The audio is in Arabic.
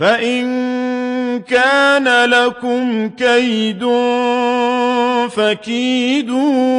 فَإِن كَانَ لَكُمْ كَيْدٌ فَكِيدُونِ.